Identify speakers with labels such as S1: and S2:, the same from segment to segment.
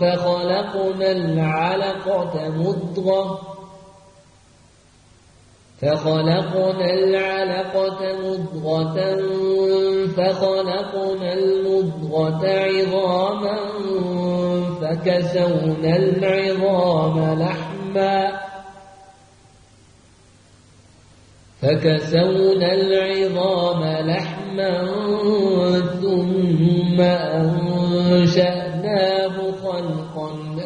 S1: فخلقنا العلقة مضغة. فخلقنا العلقة مضغة فخلقنا المضغة عظاما فكسونا العظام لحما. فكسونا العظام لحما ثم أنشأناه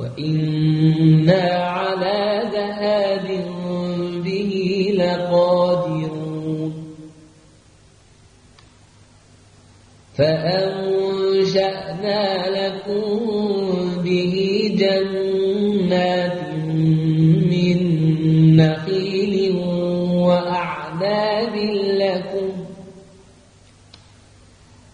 S1: وإنا على ذهاب به لقادرون فأنشأنا لكم به جنات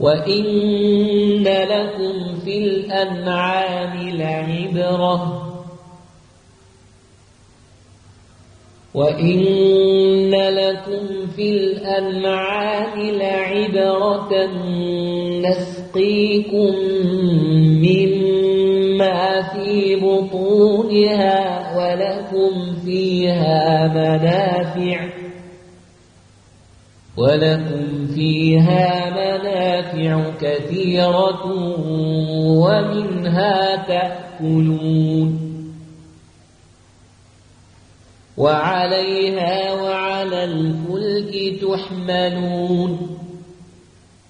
S1: وإن لكم في الأنعام لعبرة وإن لكم في الأنعام لعبرة نسقيكم مما في بطونها ولكم فيها منافع ولكم فيها منافع كثيرة ومنها تأكلون وعليها وعلى الفلك تحملون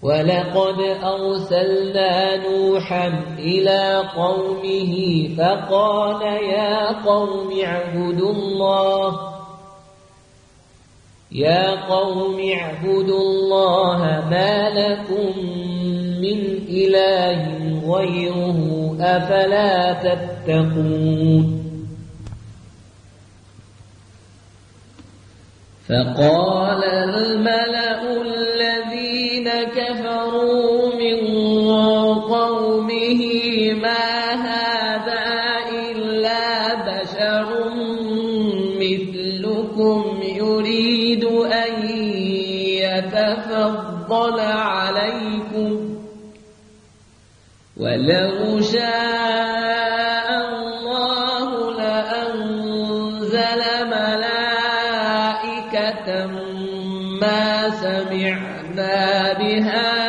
S1: ولقد أرسلنا نوحا إلى قومه فقال يا قوم اعبدوا الله يا قوم اعبدوا الله ما لكم من إله غيره أفلا تتقون فقال الملأ الذين ولو شاء الله لأنزل ملائكة ما سمعنا بهذا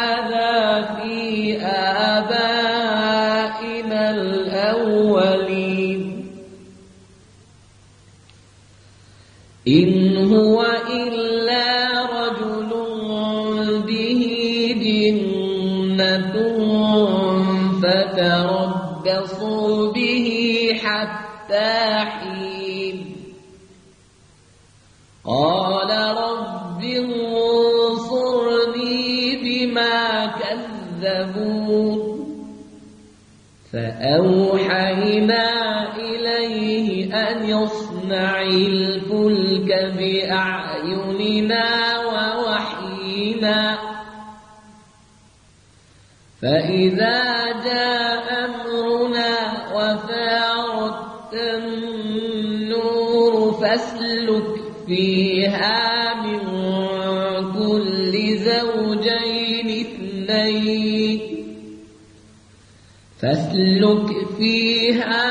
S1: فأوحينا إليه أن يصنع الفلك بأعيننا ووحينا. فإذا جاء أمرنا وفارت النور فاسلك فيها فاسلك فيها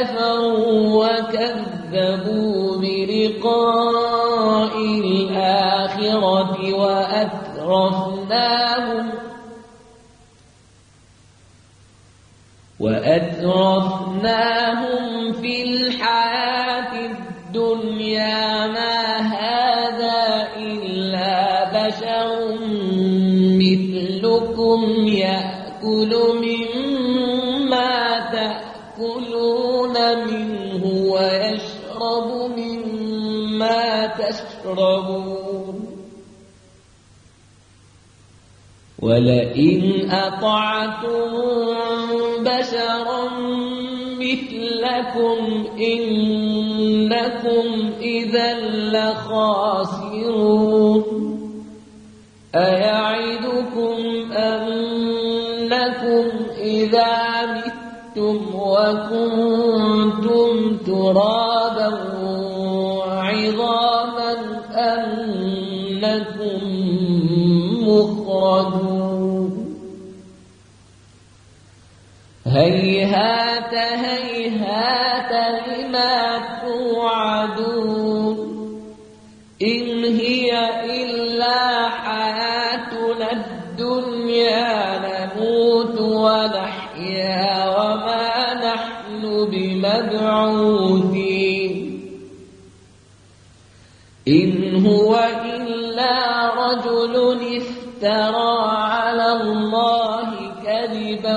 S1: كفروا وكذبوا بلقاء الآخرة وأترفناهم وأترفناهم تشربون ولئن أطعتم بشرا مثلكم إنكم إذا لخاسرون. أيعدكم أنكم إذا متم وكنتم ترابا هيهات لما توعدون إن هي إلا حياتنا الدنيا نموت ونحيا وما نحن بمبعوثين. إن هو إلا رجل افترى على الله كذبا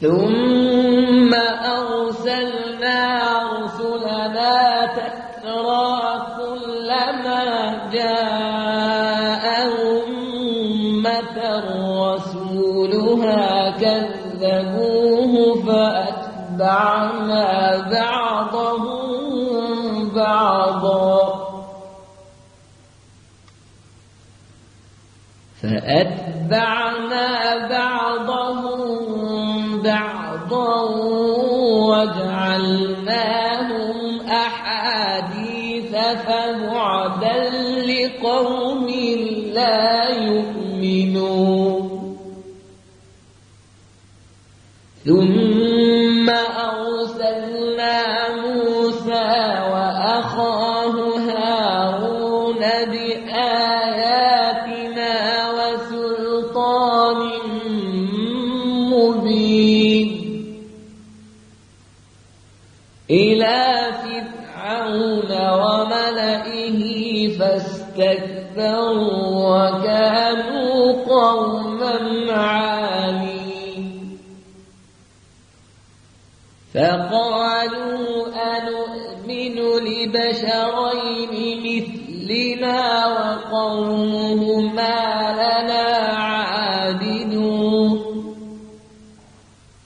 S1: ثم أرسلنا رسلنا تترى كلما جاء أمة رسولها كذبوه فأتبعنا بعضهم بعضا. فأتبعنا بعضهم وجعلناهم أحاديث فبعدا لقوم لا يؤمنون. ثم فاستكبروا وكانوا قوما عالين. فقالوا أنؤمن لبشرين مثلنا وقومهما لنا عابدون.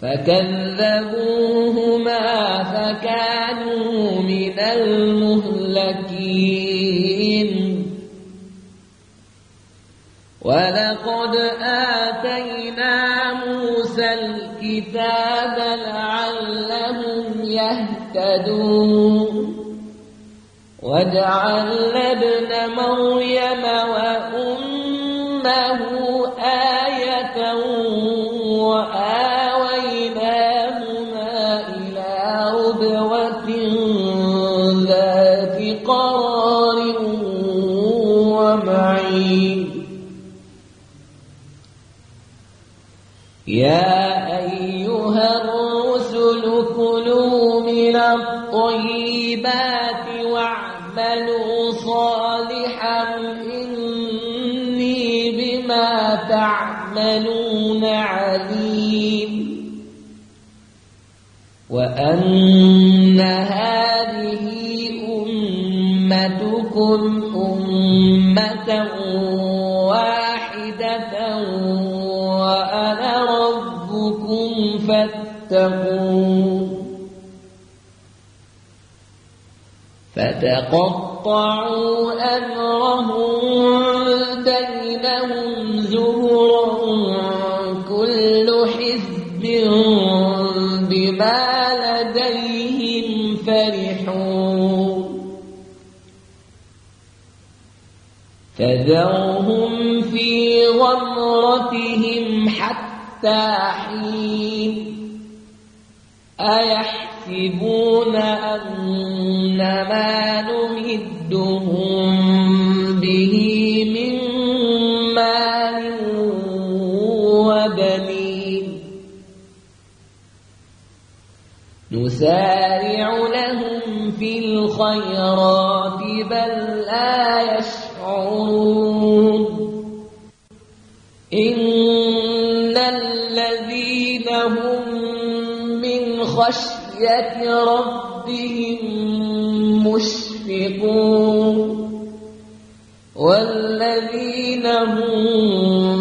S1: فكذبوهما فكانوا آتينا موسى الكتاب لعلهم يهتدون. وجعلنا ابن مريم وأمه آية وآويناهما الطيبات واعملوا صالحا إني بما تعملون عليم. وأن هذه أمتكم أمة واحدة وأنا ربكم فاتقون. فتقطعوا أمرهم بينهم زبرا كل حزب بما لديهم فرحون فذرهم في غمرتهم حتى حين أيحسبون أن ما نمدهم به من مال وبنين. نسارع لهم في الخيرات بل لا يشعرون. إن الذين هم من خشية ربهم مشفقون والذين هم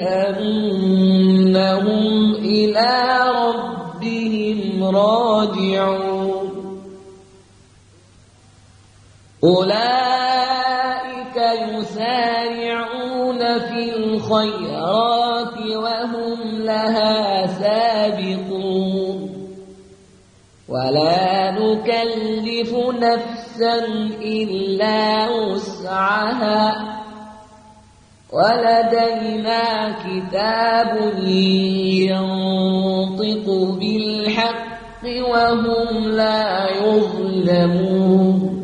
S1: أنهم إلى ربهم راجعون أولئك يسارعون في الخيرات وهم لها سابقون ولا نكلف نفسا إلا وسعها ولدينا كتاب ينطق بالحق وهم لا يظلمون.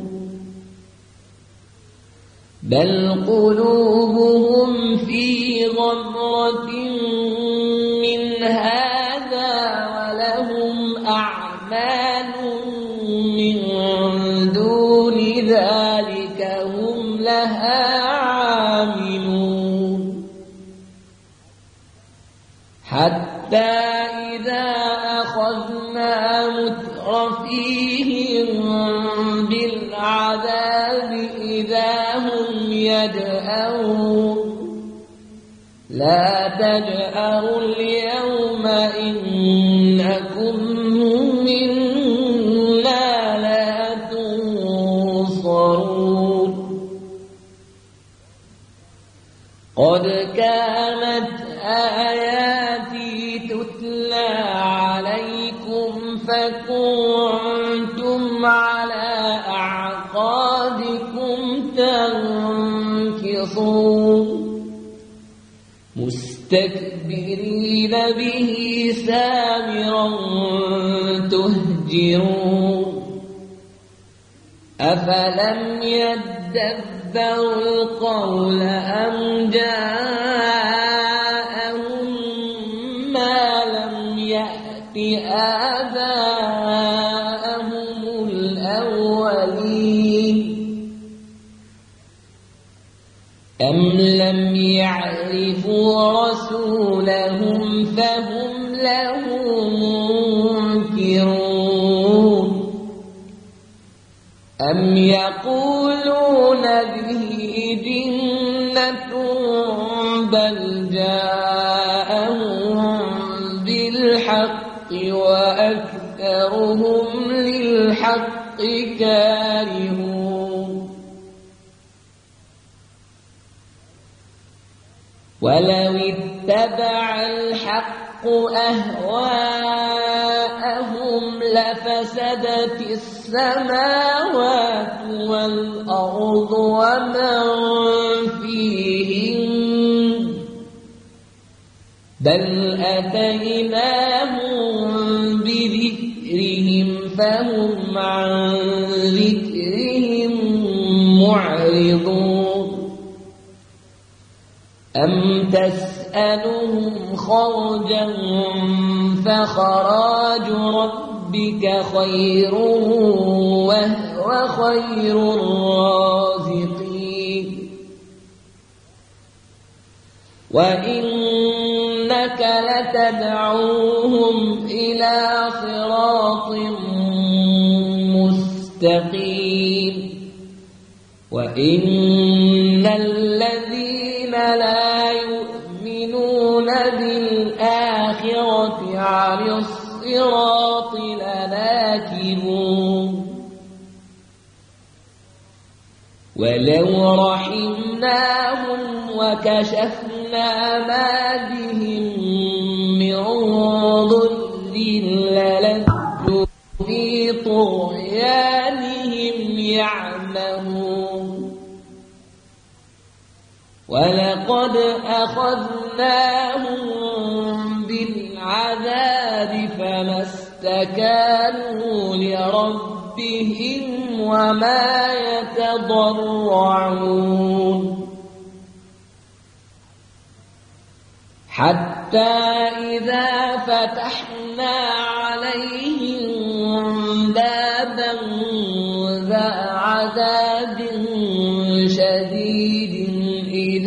S1: بل قلوبهم في غمرة لا تجأروا اليوم إنكم مستكبرين به سامرا تهجرون. أفلم يدبروا القول منكرون أم يقولون به جنة بل جاءهم بالحق وأكثرهم للحق كارهون. ولو اتبع الحق أهواءهم لفسدت السماوات والأرض ومن فيهن بل أتيناهم بذكرهم فهم عن ذكرهم معرضون أم تسألهم خرجا فخراج ربك خير وهو خير الرازقين. وإنك لتدعوهم إلى صراط مستقيم. وإن الذين لا بالآخرة عن الصراط لناكبون ولو رحمناهم وكشفنا ما بهم من ضر للجوا في طغيانهم يعمهون. ولقد أخذناهم بالعذاب فما استكانوا لربهم وما يتضرعون حتى إذا فتحنا عليهم بابا ذا عذاب شديد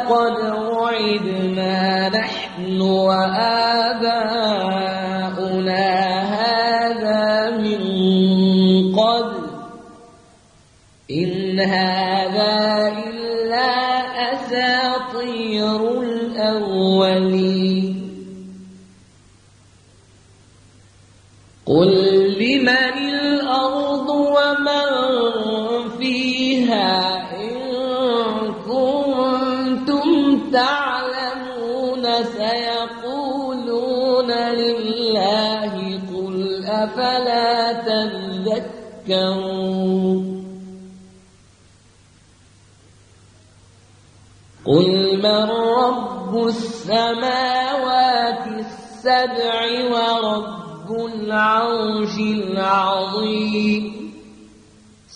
S1: لقد وعدنا نحن وآباؤنا هذا من قبل. إن هذا إلا أساطير الأولين. قل لمن تعلمون سيقولون لله قل أفلا تذكرون قل من رب السماوات السبع ورب العرش العظيم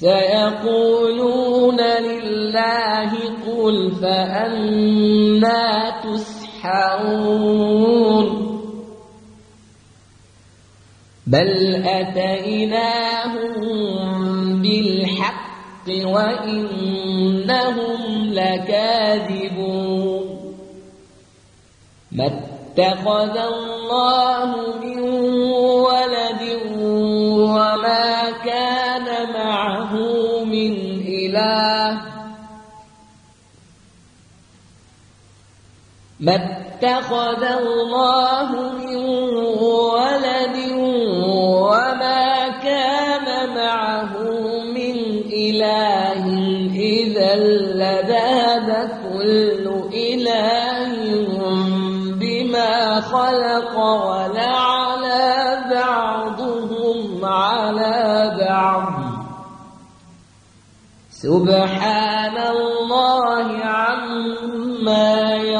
S1: سيقولون لله قل فأنا تسحرون. بل أتيناهم بالحق وإنهم لكاذبون. ما اتخذ الله من ولد وما كان ما اتخذ الله من ولد وما كان معه من إله إذا لذهب كل إله بما خلق ولعلى بعضهم على بعض. سبحان الله عما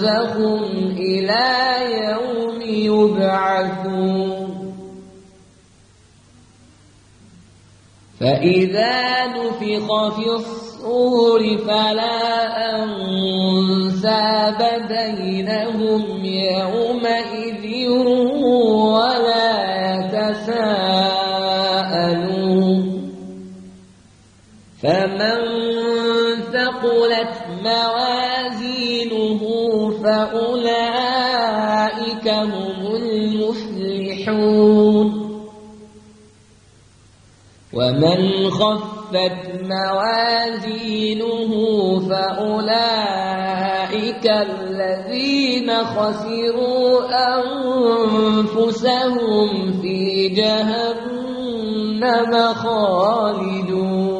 S1: برزخ إلى يوم يبعثون. فإذا نفخ في الصور فلا أنساب بينهم يومئذ ولا فأولئك هم المفلحون ومن خفت موازينه فأولئك الذين خسروا أنفسهم في جهنم خالدون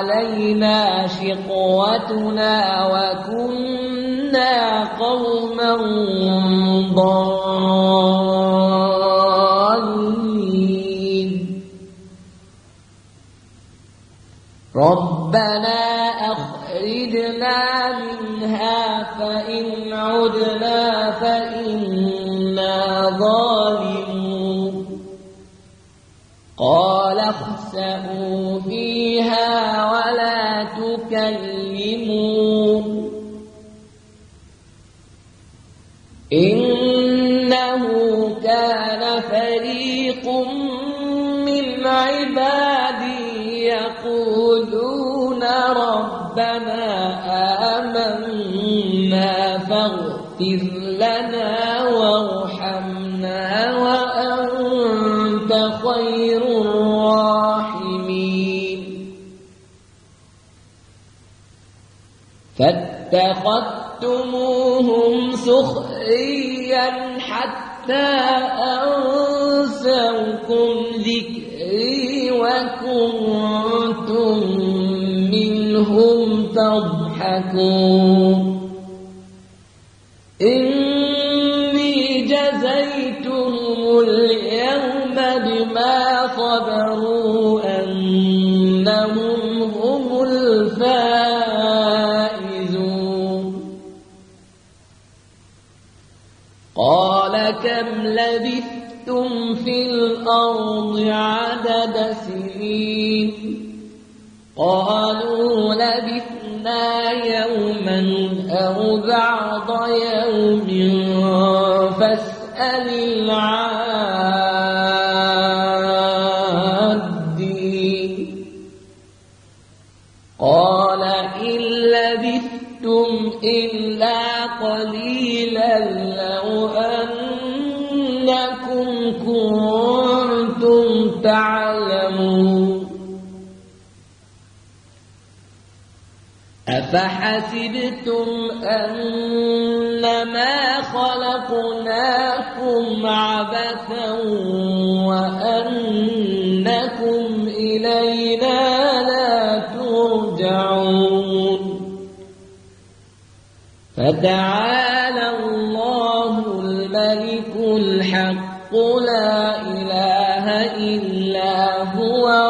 S1: علينا شقوتنا وكنا قوما ضالين. ربنا أخرجنا منها فإن عدنا فإنا ظالمون. قال اخسئوا تكلمون إنه كان فريق من عبادي يقولون ربنا آمنا فاغفر لنا وارحمنا. فاتخذتموهم سخريا حتى أنسوكم ذكري وكنتم منهم تضحكون. قالوا لبثنا يوما أو بعض يوم فاسأل العادين أفحسبتم أنما خلقناكم عبثا وأنكم إلينا لا ترجعون؟ فتعالى الله الملك الحق لا إله إلا هو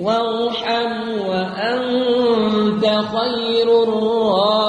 S1: وارحم وأنت خير الراحمين.